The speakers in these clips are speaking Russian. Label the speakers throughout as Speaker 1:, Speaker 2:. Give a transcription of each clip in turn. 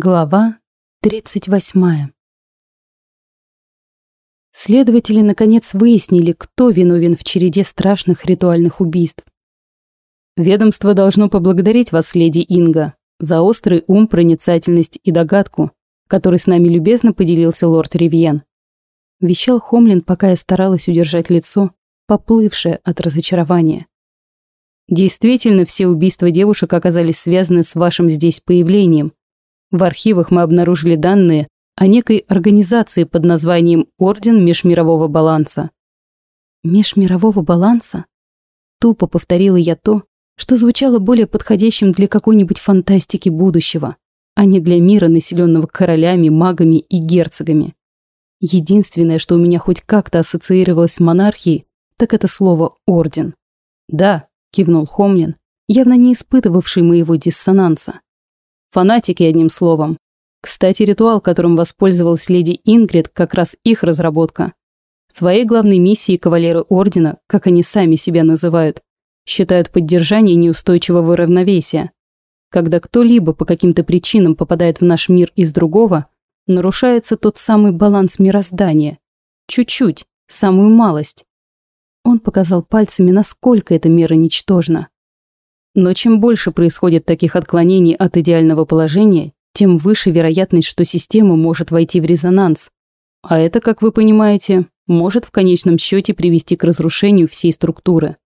Speaker 1: Глава 38 Следователи наконец выяснили, кто виновен в череде страшных ритуальных убийств. «Ведомство должно поблагодарить вас, леди Инга, за острый ум, проницательность и догадку, который с нами любезно поделился лорд Ривьен», вещал Хомлин, пока я старалась удержать лицо, поплывшее от разочарования. «Действительно, все убийства девушек оказались связаны с вашим здесь появлением, в архивах мы обнаружили данные о некой организации под названием Орден Межмирового Баланса. Межмирового Баланса? Тупо повторила я то, что звучало более подходящим для какой-нибудь фантастики будущего, а не для мира, населенного королями, магами и герцогами. Единственное, что у меня хоть как-то ассоциировалось с монархией, так это слово «орден». «Да», — кивнул Хомлин, явно не испытывавший моего диссонанса. Фанатики, одним словом. Кстати, ритуал, которым воспользовалась леди Ингрид, как раз их разработка. Своей главной миссией кавалеры Ордена, как они сами себя называют, считают поддержание неустойчивого равновесия. Когда кто-либо по каким-то причинам попадает в наш мир из другого, нарушается тот самый баланс мироздания. Чуть-чуть, самую малость. Он показал пальцами, насколько эта мера ничтожна. Но чем больше происходит таких отклонений от идеального положения, тем выше вероятность, что система может войти в резонанс. А это, как вы понимаете, может в конечном счете привести к разрушению всей структуры.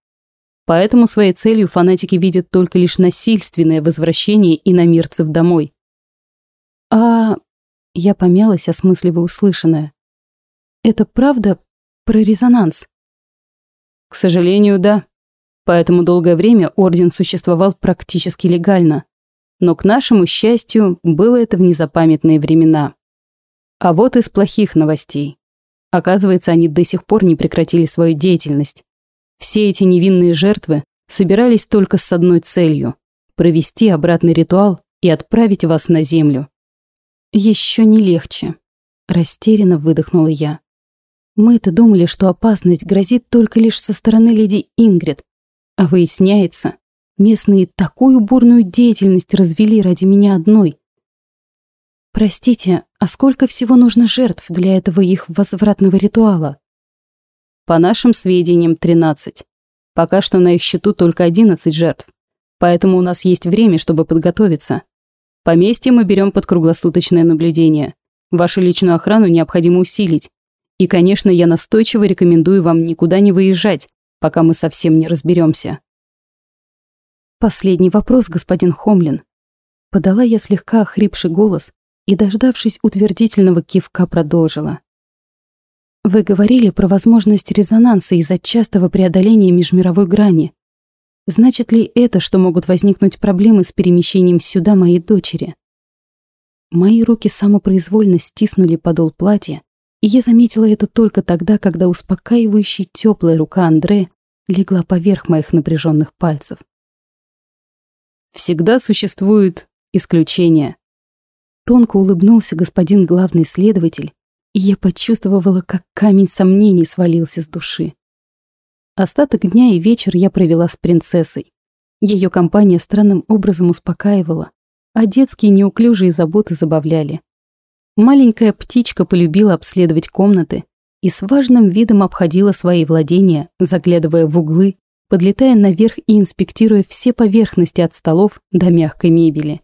Speaker 1: Поэтому своей целью фанатики видят только лишь насильственное возвращение иномирцев домой. А я помялась, осмысливая услышанное. Это правда про резонанс? К сожалению, да. Поэтому долгое время орден существовал практически легально. Но, к нашему счастью, было это в незапамятные времена. А вот из плохих новостей. Оказывается, они до сих пор не прекратили свою деятельность. Все эти невинные жертвы собирались только с одной целью – провести обратный ритуал и отправить вас на землю. Еще не легче. Растерянно выдохнула я. Мы-то думали, что опасность грозит только лишь со стороны леди Ингрид, а выясняется, местные такую бурную деятельность развели ради меня одной. Простите, а сколько всего нужно жертв для этого их возвратного ритуала? По нашим сведениям, 13. Пока что на их счету только 11 жертв. Поэтому у нас есть время, чтобы подготовиться. Поместье мы берем под круглосуточное наблюдение. Вашу личную охрану необходимо усилить. И, конечно, я настойчиво рекомендую вам никуда не выезжать, пока мы совсем не разберемся. Последний вопрос, господин Хомлин. Подала я слегка охрипший голос и, дождавшись утвердительного кивка, продолжила. Вы говорили про возможность резонанса из-за частого преодоления межмировой грани. Значит ли это, что могут возникнуть проблемы с перемещением сюда моей дочери? Мои руки самопроизвольно стиснули подол платья, и я заметила это только тогда, когда успокаивающая теплая рука Андре легла поверх моих напряженных пальцев. Всегда существуют исключения. Тонко улыбнулся господин главный следователь, и я почувствовала, как камень сомнений свалился с души. Остаток дня и вечер я провела с принцессой. Ее компания странным образом успокаивала, а детские неуклюжие заботы забавляли. Маленькая птичка полюбила обследовать комнаты и с важным видом обходила свои владения, заглядывая в углы, подлетая наверх и инспектируя все поверхности от столов до мягкой мебели.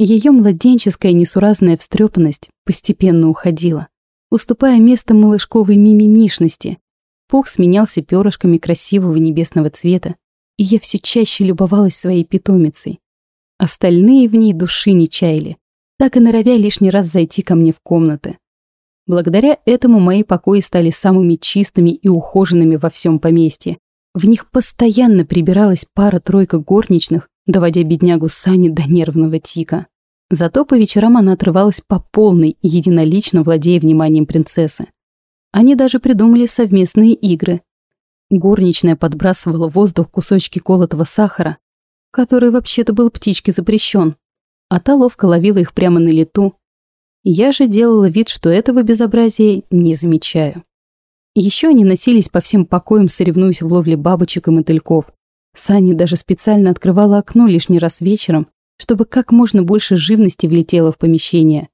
Speaker 1: Ее младенческая несуразная встрепанность постепенно уходила, уступая место малышковой мимимишности. Пух сменялся перышками красивого небесного цвета, и я все чаще любовалась своей питомицей. Остальные в ней души не чаяли, так и норовя лишний раз зайти ко мне в комнаты. Благодаря этому мои покои стали самыми чистыми и ухоженными во всем поместье. В них постоянно прибиралась пара-тройка горничных, доводя беднягу Сани до нервного тика. Зато по вечерам она отрывалась по полной, единолично владея вниманием принцессы. Они даже придумали совместные игры. Горничная подбрасывала в воздух кусочки колотого сахара, который вообще-то был птичке запрещен, а та ловко ловила их прямо на лету. Я же делала вид, что этого безобразия не замечаю. Еще они носились по всем покоям, соревнуясь в ловле бабочек и мотыльков. Сани даже специально открывала окно лишний раз вечером, чтобы как можно больше живности влетело в помещение.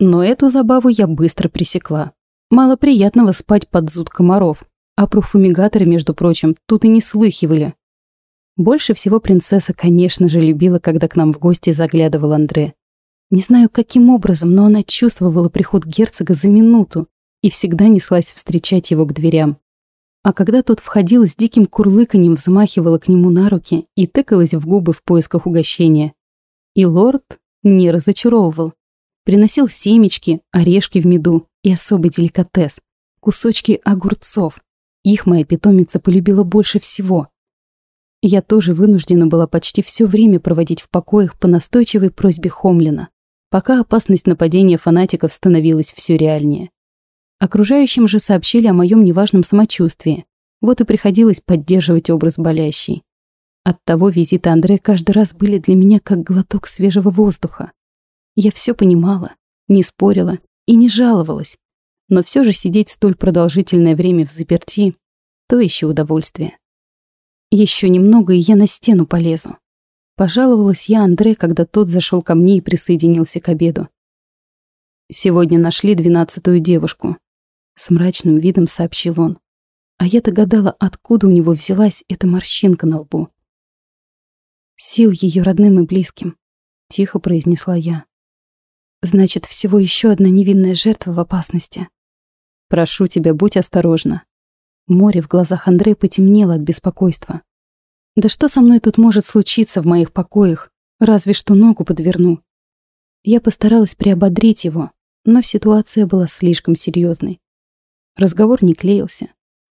Speaker 1: Но эту забаву я быстро пресекла. Мало приятного спать под зуд комаров, а про фумигаторы, между прочим, тут и не слыхивали. Больше всего принцесса, конечно же, любила, когда к нам в гости заглядывал Андре. Не знаю, каким образом, но она чувствовала приход герцога за минуту и всегда неслась встречать его к дверям. А когда тот входил, с диким курлыканьем взмахивала к нему на руки и тыкалась в губы в поисках угощения. И лорд не разочаровывал. Приносил семечки, орешки в меду и особый деликатес – кусочки огурцов. Их моя питомица полюбила больше всего. Я тоже вынуждена была почти все время проводить в покоях по настойчивой просьбе Хомлина, пока опасность нападения фанатиков становилась все реальнее. Окружающим же сообщили о моем неважном самочувствии, вот и приходилось поддерживать образ болящей. Оттого визиты Андре каждый раз были для меня как глоток свежего воздуха. Я все понимала, не спорила и не жаловалась, но все же сидеть столь продолжительное время в заперти – то еще удовольствие. Еще немного, и я на стену полезу. Пожаловалась я Андре, когда тот зашел ко мне и присоединился к обеду. Сегодня нашли двенадцатую девушку. С мрачным видом сообщил он. А я-то гадала, откуда у него взялась эта морщинка на лбу. Сил ее родным и близким, тихо произнесла я. Значит, всего еще одна невинная жертва в опасности. Прошу тебя, будь осторожна. Море в глазах Андрея потемнело от беспокойства. Да что со мной тут может случиться в моих покоях? Разве что ногу подверну. Я постаралась приободрить его, но ситуация была слишком серьезной. Разговор не клеился.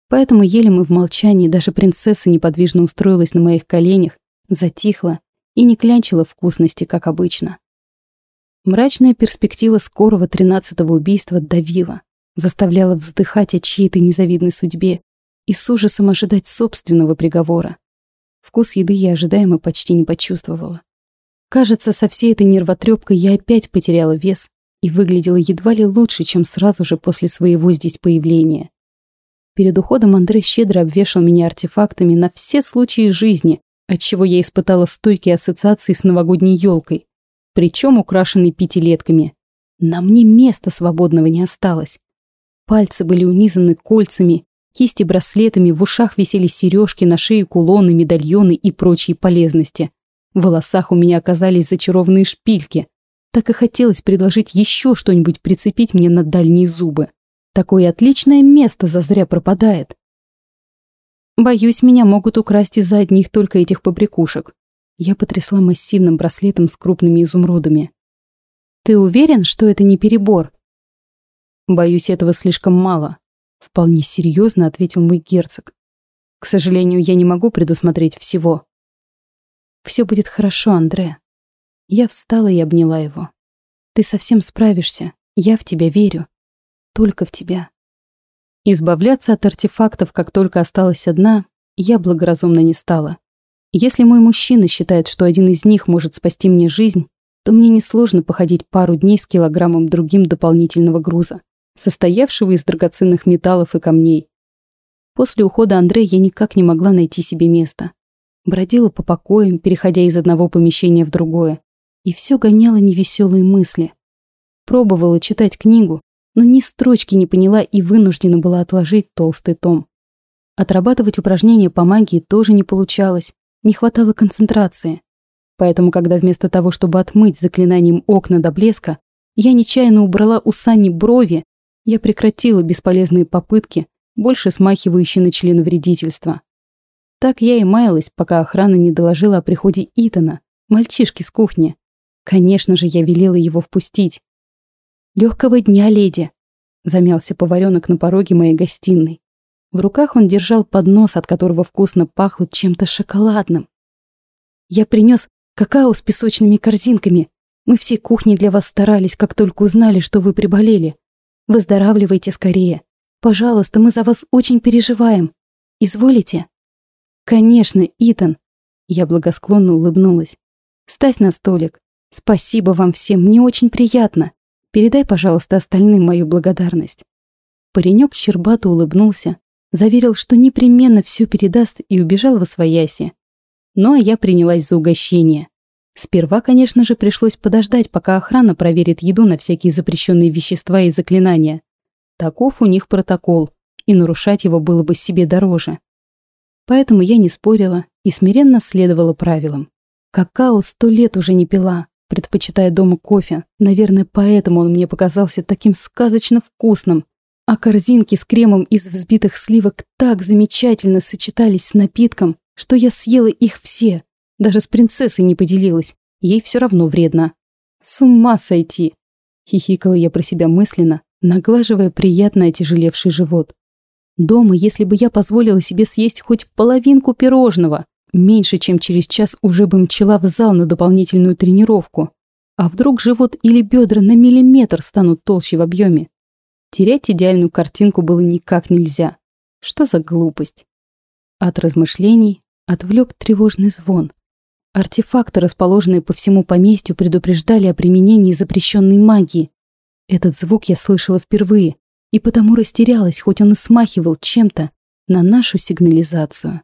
Speaker 1: Поэтому ели мы в молчании, даже принцесса неподвижно устроилась на моих коленях, затихла и не клянчила вкусности, как обычно. Мрачная перспектива скорого тринадцатого убийства давила заставляла вздыхать о чьей-то незавидной судьбе и с ужасом ожидать собственного приговора. Вкус еды я ожидаемо почти не почувствовала. Кажется, со всей этой нервотрепкой я опять потеряла вес и выглядела едва ли лучше, чем сразу же после своего здесь появления. Перед уходом Андрей щедро обвешал меня артефактами на все случаи жизни, отчего я испытала стойкие ассоциации с новогодней елкой, причем украшенной пятилетками. На мне места свободного не осталось. Пальцы были унизаны кольцами, кисти браслетами, в ушах висели сережки, на шее кулоны, медальоны и прочие полезности. В волосах у меня оказались зачарованные шпильки. Так и хотелось предложить еще что-нибудь прицепить мне на дальние зубы. Такое отличное место зазря пропадает. Боюсь, меня могут украсть из-за одних только этих побрякушек. Я потрясла массивным браслетом с крупными изумрудами. Ты уверен, что это не перебор? Боюсь, этого слишком мало. Вполне серьезно ответил мой герцог. К сожалению, я не могу предусмотреть всего. Все будет хорошо, Андре. Я встала и обняла его. Ты совсем справишься. Я в тебя верю. Только в тебя. Избавляться от артефактов, как только осталась одна, я благоразумно не стала. Если мой мужчина считает, что один из них может спасти мне жизнь, то мне несложно походить пару дней с килограммом другим дополнительного груза состоявшего из драгоценных металлов и камней. После ухода Андрея я никак не могла найти себе места. Бродила по покоям, переходя из одного помещения в другое, и все гоняла невеселые мысли. Пробовала читать книгу, но ни строчки не поняла и вынуждена была отложить толстый том. Отрабатывать упражнения по магии тоже не получалось, не хватало концентрации. Поэтому, когда вместо того, чтобы отмыть заклинанием окна до блеска, я нечаянно убрала у Сани брови, я прекратила бесполезные попытки, больше смахивающие на членовредительство. Так я и маялась, пока охрана не доложила о приходе Итана, мальчишки с кухни. Конечно же, я велела его впустить. «Легкого дня, леди!» – замялся поваренок на пороге моей гостиной. В руках он держал поднос, от которого вкусно пахло чем-то шоколадным. «Я принес какао с песочными корзинками. Мы всей кухней для вас старались, как только узнали, что вы приболели. Выздоравливайте скорее. Пожалуйста, мы за вас очень переживаем. Изволите?» «Конечно, Итан!» Я благосклонно улыбнулась. «Ставь на столик. Спасибо вам всем, мне очень приятно. Передай, пожалуйста, остальным мою благодарность». Паренек щербато улыбнулся, заверил, что непременно все передаст и убежал во свояси. Ну а я принялась за угощение. Сперва, конечно же, пришлось подождать, пока охрана проверит еду на всякие запрещенные вещества и заклинания. Таков у них протокол, и нарушать его было бы себе дороже. Поэтому я не спорила и смиренно следовала правилам. Какао сто лет уже не пила, предпочитая дома кофе. Наверное, поэтому он мне показался таким сказочно вкусным. А корзинки с кремом из взбитых сливок так замечательно сочетались с напитком, что я съела их все. Даже с принцессой не поделилась. Ей все равно вредно. С ума сойти! Хихикала я про себя мысленно, наглаживая приятно отяжелевший живот. Дома, если бы я позволила себе съесть хоть половинку пирожного, меньше чем через час уже бы мчала в зал на дополнительную тренировку. А вдруг живот или бедра на миллиметр станут толще в объеме? Терять идеальную картинку было никак нельзя. Что за глупость? От размышлений отвлек тревожный звон. Артефакты, расположенные по всему поместью, предупреждали о применении запрещенной магии. Этот звук я слышала впервые, и потому растерялась, хоть он и смахивал чем-то на нашу сигнализацию.